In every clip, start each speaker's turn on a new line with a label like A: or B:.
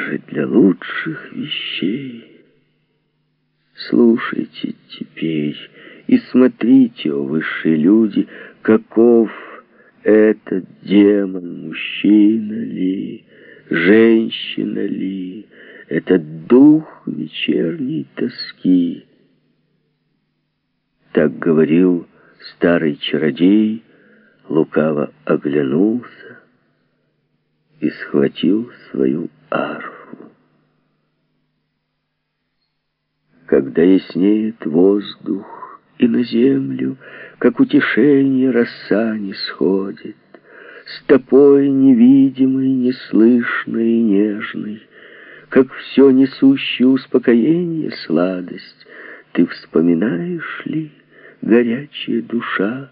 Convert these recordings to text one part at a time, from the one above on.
A: даже для лучших вещей. Слушайте теперь и смотрите, о высшие люди, каков этот демон, мужчина ли, женщина ли, этот дух вечерней тоски. Так говорил старый чародей, лукаво оглянулся и схватил свою арфу. Когда яснеет воздух и на землю, как утешение роса не сходит, стопой невидимой, неслышной и нежной, как все несущее успокоение сладость, ты вспоминаешь ли, горячая душа,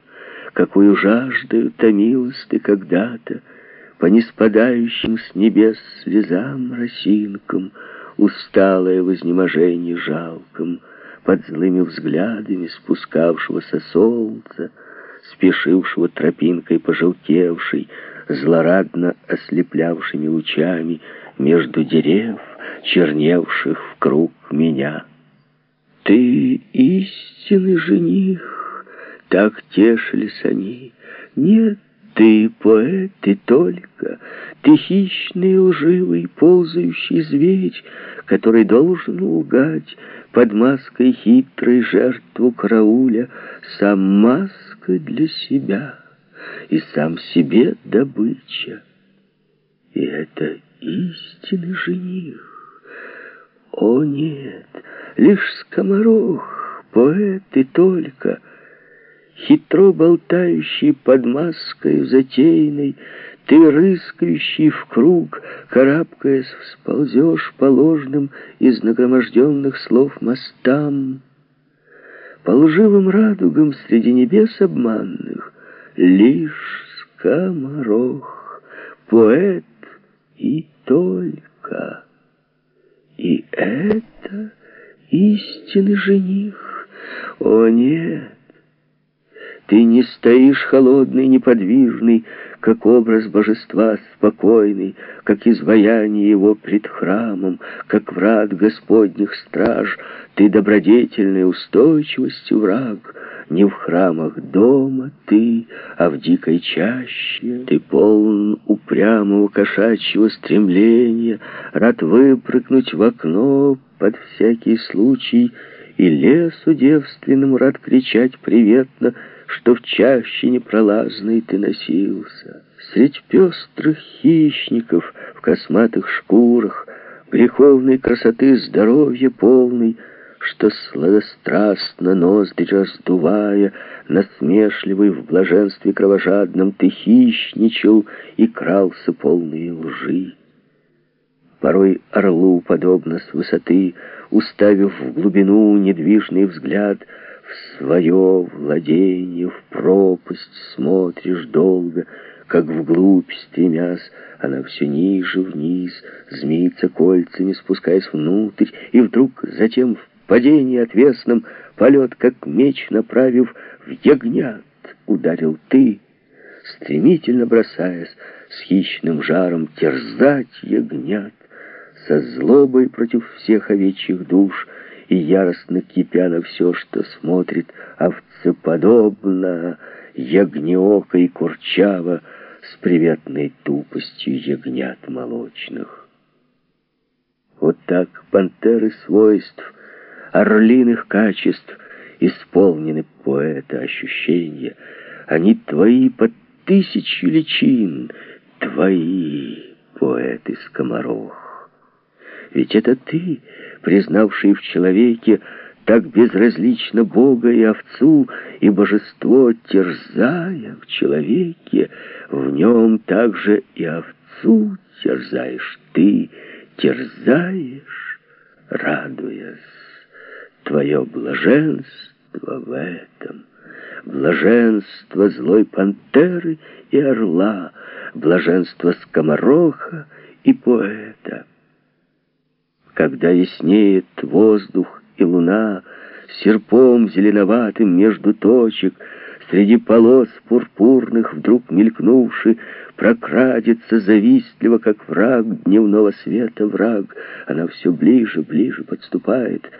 A: какую жаждою томилась ты когда-то, по неспадающим с небес слезам росинкам, усталое в изнеможении жалком, под злыми взглядами спускавшегося солнца, спешившего тропинкой пожелтевшей, злорадно ослеплявшими лучами между дерев, черневших в круг меня. Ты истинный жених, так тешились они. Нет, ты поэт и только, ты хищный, лживый, ползающий зверь, который должен лгать под маской хитрой жертву карауля, сам маска для себя и сам себе добыча. И это истинный жених. О нет, лишь скоморох, поэт и только, хитро болтающий под маской затейной, ты, рыскающий в круг, карабкаясь, всползешь по ложным из нагроможденных слов мостам, по лживым радугам среди небес обманных, лишь скоморох, поэт и только. И это истинный жених? О, нет! Ты не стоишь холодный, неподвижный, как образ божества спокойный, как изваяние его пред храмом, как врат Господних страж. Ты добродетельной устойчивостью враг, не в храмах дома ты, а в дикой чаще. Ты полн упрямого кошачьего стремления, рад выпрыгнуть в окно под всякий случай, и лесу девственному рад кричать приветно — что в чаще непролазной ты носился. Средь пестрых хищников в косматых шкурах, греховной красоты здоровья полный, что сладострастно ноздри раздувая, насмешливый в блаженстве кровожадном, ты хищничал и крался полные лжи. Порой орлу, подобно с высоты, уставив в глубину недвижный взгляд — в свое владение, в пропасть смотришь долго, как вглубь стремясь, она все ниже вниз, змеится кольцами, спускаясь внутрь, и вдруг затем в падении отвесном полет, как меч направив в ягнят, ударил ты, стремительно бросаясь с хищным жаром терзать ягнят, со злобой против всех овечьих душ — и яростно кипя на все, что смотрит овцеподобно, ягнеоко и курчаво, с приветной тупостью ягнят молочных. Вот так пантеры свойств, орлиных качеств исполнены поэта ощущения. Они твои под тысячу личин, твои, поэты скоморох. Ведь это ты, признавший в человеке так безразлично Бога и овцу, и божество, терзая в человеке, в нем также и овцу терзаешь ты, терзаешь, радуясь. Твое блаженство в этом, блаженство злой пантеры и орла, блаженство скомороха и поэта когда яснеет воздух и луна, серпом зеленоватым между точек, среди полос пурпурных, вдруг мелькнувший, прокрадется завистливо, как враг дневного света, враг. Она все ближе, ближе подступает.